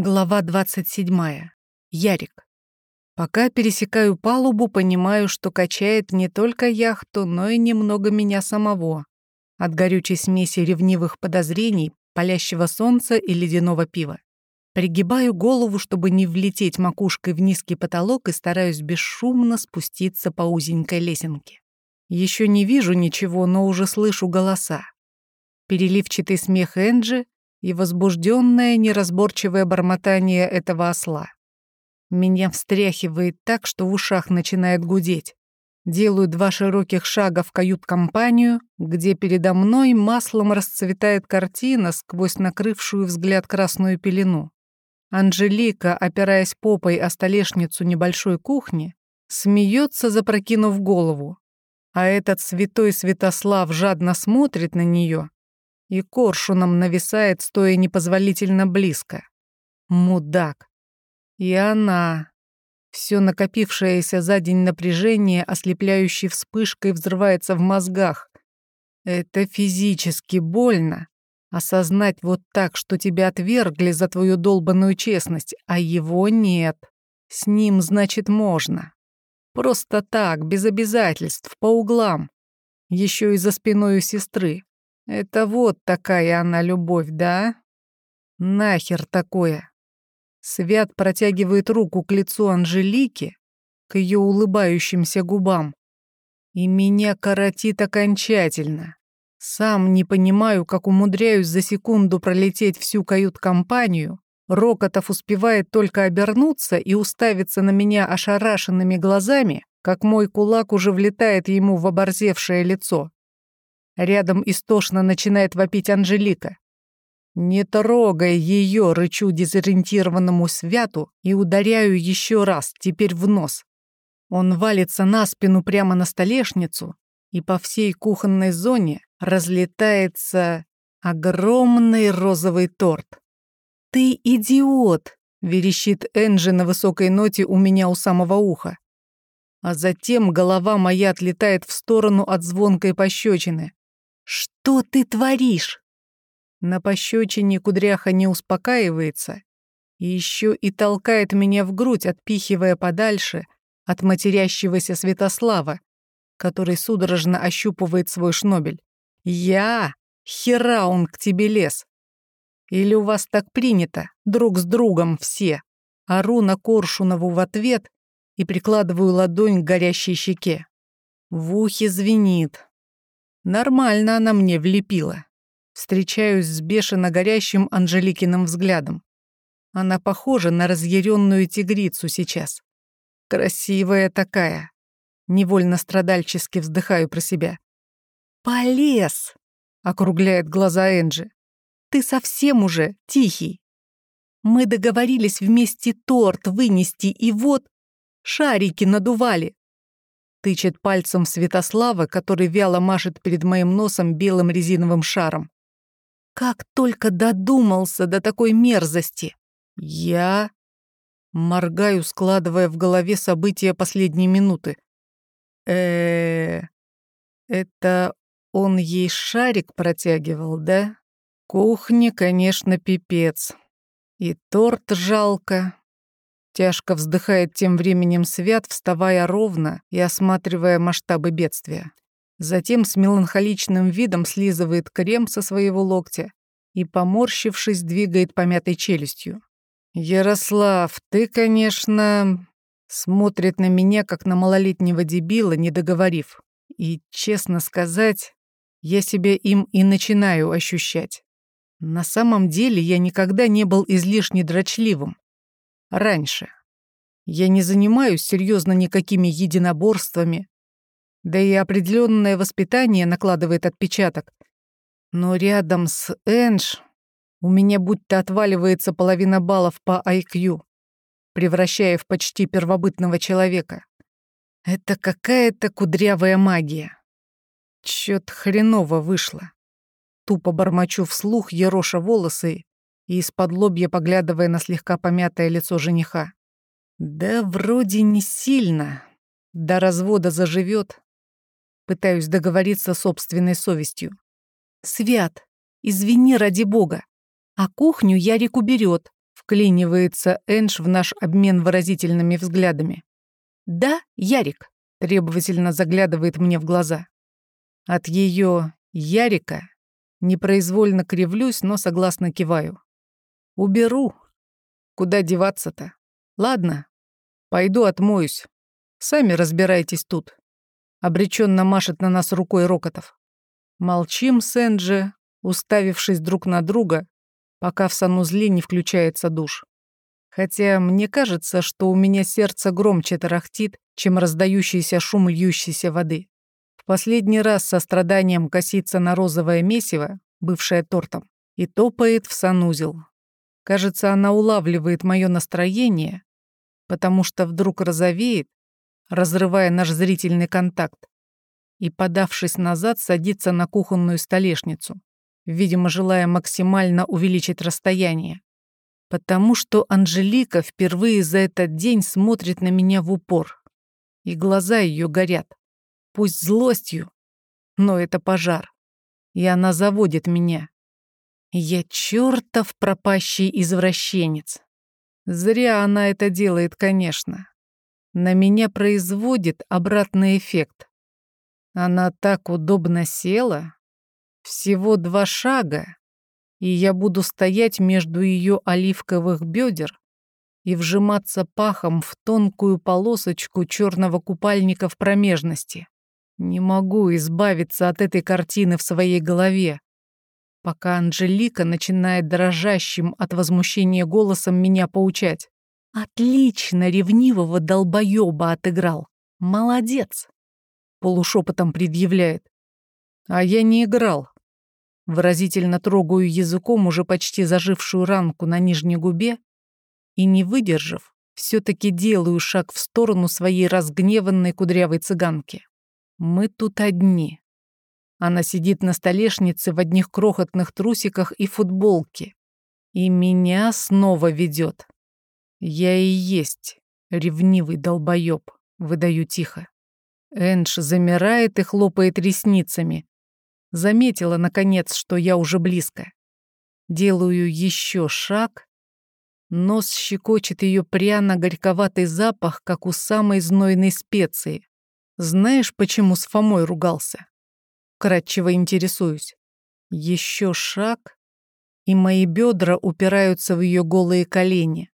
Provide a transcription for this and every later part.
Глава 27. Ярик. Пока пересекаю палубу, понимаю, что качает не только яхту, но и немного меня самого. От горючей смеси ревнивых подозрений, палящего солнца и ледяного пива. Пригибаю голову, чтобы не влететь макушкой в низкий потолок и стараюсь бесшумно спуститься по узенькой лесенке. Еще не вижу ничего, но уже слышу голоса. Переливчатый смех Энджи — и возбужденное неразборчивое бормотание этого осла. Меня встряхивает так, что в ушах начинает гудеть. Делаю два широких шага в кают-компанию, где передо мной маслом расцветает картина сквозь накрывшую взгляд красную пелену. Анжелика, опираясь попой о столешницу небольшой кухни, смеется, запрокинув голову. А этот святой Святослав жадно смотрит на нее, и коршуном нависает, стоя непозволительно близко. Мудак. И она. Все накопившееся за день напряжение, ослепляющей вспышкой, взрывается в мозгах. Это физически больно. Осознать вот так, что тебя отвергли за твою долбанную честность, а его нет. С ним, значит, можно. Просто так, без обязательств, по углам. Еще и за спиной у сестры. Это вот такая она любовь, да? Нахер такое? Свят протягивает руку к лицу Анжелики, к ее улыбающимся губам. И меня коротит окончательно. Сам не понимаю, как умудряюсь за секунду пролететь всю кают-компанию. Рокотов успевает только обернуться и уставиться на меня ошарашенными глазами, как мой кулак уже влетает ему в оборзевшее лицо. Рядом истошно начинает вопить Анжелика. «Не трогай ее!» — рычу дезориентированному святу и ударяю еще раз, теперь в нос. Он валится на спину прямо на столешницу, и по всей кухонной зоне разлетается огромный розовый торт. «Ты идиот!» — верещит Энджи на высокой ноте у меня у самого уха. А затем голова моя отлетает в сторону от звонкой пощечины. «Что ты творишь?» На пощечине кудряха не успокаивается еще и толкает меня в грудь, отпихивая подальше от матерящегося Святослава, который судорожно ощупывает свой шнобель. «Я? Хера он к тебе лез! Или у вас так принято, друг с другом все?» Ору на Коршунову в ответ и прикладываю ладонь к горящей щеке. В ухе звенит, Нормально она мне влепила. Встречаюсь с бешено горящим Анжеликиным взглядом. Она похожа на разъяренную тигрицу сейчас. Красивая такая. Невольно страдальчески вздыхаю про себя. «Полез!» — округляет глаза Энджи. «Ты совсем уже тихий. Мы договорились вместе торт вынести, и вот шарики надували тычет пальцем Святослава, который вяло машет перед моим носом белым резиновым шаром. Как только додумался до такой мерзости. Я моргаю, складывая в голове события последней минуты. э Это он ей шарик протягивал, да? Кухня, конечно, пипец. И торт жалко, Тяжко вздыхает тем временем Свят, вставая ровно и осматривая масштабы бедствия. Затем с меланхоличным видом слизывает крем со своего локтя и, поморщившись, двигает помятой челюстью. «Ярослав, ты, конечно...» Смотрит на меня, как на малолетнего дебила, не договорив. И, честно сказать, я себя им и начинаю ощущать. На самом деле я никогда не был излишне дрочливым раньше. Я не занимаюсь серьезно никакими единоборствами, да и определенное воспитание накладывает отпечаток. Но рядом с Эндж у меня будто отваливается половина баллов по IQ, превращая в почти первобытного человека. Это какая-то кудрявая магия. Чё-то хреново вышло. Тупо бормочу вслух, ероша волосы и из-под лобья поглядывая на слегка помятое лицо жениха. «Да вроде не сильно. До развода заживет. Пытаюсь договориться собственной совестью. «Свят, извини ради бога. А кухню Ярик уберет. Вклинивается Энж в наш обмен выразительными взглядами. «Да, Ярик», — требовательно заглядывает мне в глаза. От ее «Ярика» непроизвольно кривлюсь, но согласно киваю. «Уберу. Куда деваться-то? Ладно, пойду отмоюсь. Сами разбирайтесь тут». Обреченно машет на нас рукой Рокотов. Молчим с Энджи, уставившись друг на друга, пока в санузле не включается душ. Хотя мне кажется, что у меня сердце громче тарахтит, чем раздающийся шум льющейся воды. В последний раз со страданием косится на розовое месиво, бывшее тортом, и топает в санузел. Кажется, она улавливает мое настроение, потому что вдруг розовеет, разрывая наш зрительный контакт, и, подавшись назад, садится на кухонную столешницу, видимо, желая максимально увеличить расстояние. Потому что Анжелика впервые за этот день смотрит на меня в упор, и глаза ее горят. Пусть злостью, но это пожар, и она заводит меня. Я чертов пропащий извращенец. Зря она это делает, конечно. На меня производит обратный эффект. Она так удобно села. Всего два шага, и я буду стоять между ее оливковых бедер и вжиматься пахом в тонкую полосочку черного купальника в промежности. Не могу избавиться от этой картины в своей голове, пока Анжелика начинает дрожащим от возмущения голосом меня поучать. «Отлично ревнивого долбоеба отыграл. Молодец!» полушепотом предъявляет. А я не играл. Выразительно трогаю языком уже почти зажившую ранку на нижней губе и, не выдержав, все-таки делаю шаг в сторону своей разгневанной кудрявой цыганки. Мы тут одни. Она сидит на столешнице в одних крохотных трусиках и футболке. И меня снова ведет. Я и есть ревнивый долбоеб, выдаю тихо. Эндж замирает и хлопает ресницами. Заметила, наконец, что я уже близко. Делаю еще шаг. Нос щекочет ее пряно-горьковатый запах, как у самой знойной специи. Знаешь, почему с Фомой ругался? Кратчево интересуюсь. Еще шаг, и мои бедра упираются в ее голые колени.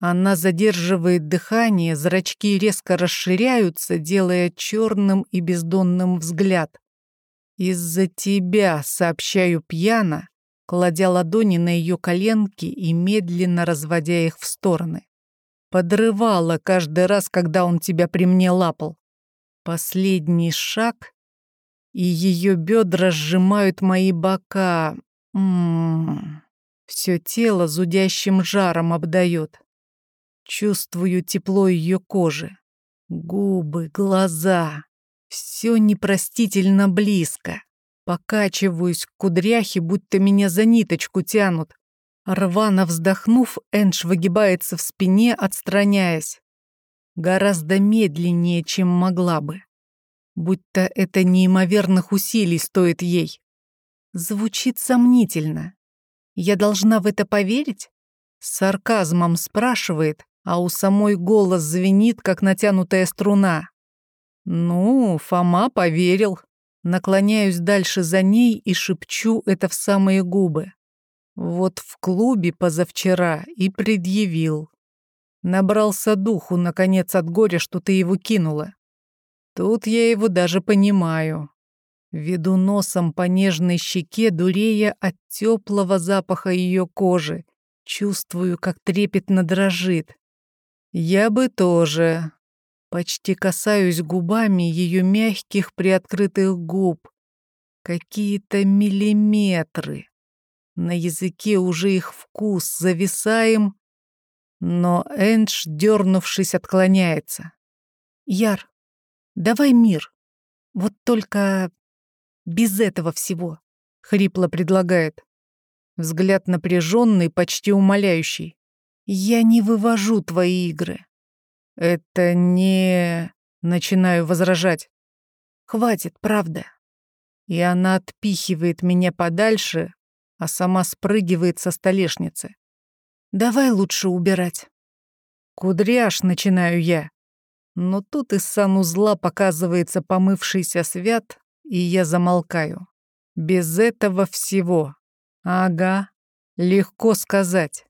Она задерживает дыхание, зрачки резко расширяются, делая черным и бездонным взгляд. «Из-за тебя», — сообщаю пьяно, кладя ладони на ее коленки и медленно разводя их в стороны. Подрывала каждый раз, когда он тебя при мне лапал. Последний шаг, и ее бедра сжимают мои бока. М-м-м. Все тело зудящим жаром обдает. Чувствую тепло ее кожи. Губы, глаза. Все непростительно близко. Покачиваюсь к кудряхе, будто меня за ниточку тянут. Рвано вздохнув, Эндж выгибается в спине, отстраняясь. Гораздо медленнее, чем могла бы. Будто это неимоверных усилий стоит ей. Звучит сомнительно. Я должна в это поверить? С сарказмом спрашивает, а у самой голос звенит, как натянутая струна. Ну, Фома поверил. Наклоняюсь дальше за ней и шепчу это в самые губы. Вот в клубе позавчера и предъявил. Набрался духу, наконец, от горя, что ты его кинула. Тут я его даже понимаю. Веду носом по нежной щеке, дурея от теплого запаха ее кожи. Чувствую, как трепетно дрожит. Я бы тоже. Почти касаюсь губами ее мягких приоткрытых губ. Какие-то миллиметры. На языке уже их вкус, зависаем, но Эндж, дернувшись, отклоняется. «Яр, давай мир. Вот только без этого всего», — хрипло предлагает. Взгляд напряженный, почти умоляющий. Я не вывожу твои игры. Это не... Начинаю возражать. Хватит, правда. И она отпихивает меня подальше, а сама спрыгивает со столешницы. Давай лучше убирать. Кудряш, начинаю я. Но тут из санузла показывается помывшийся свят, и я замолкаю. Без этого всего. Ага, легко сказать.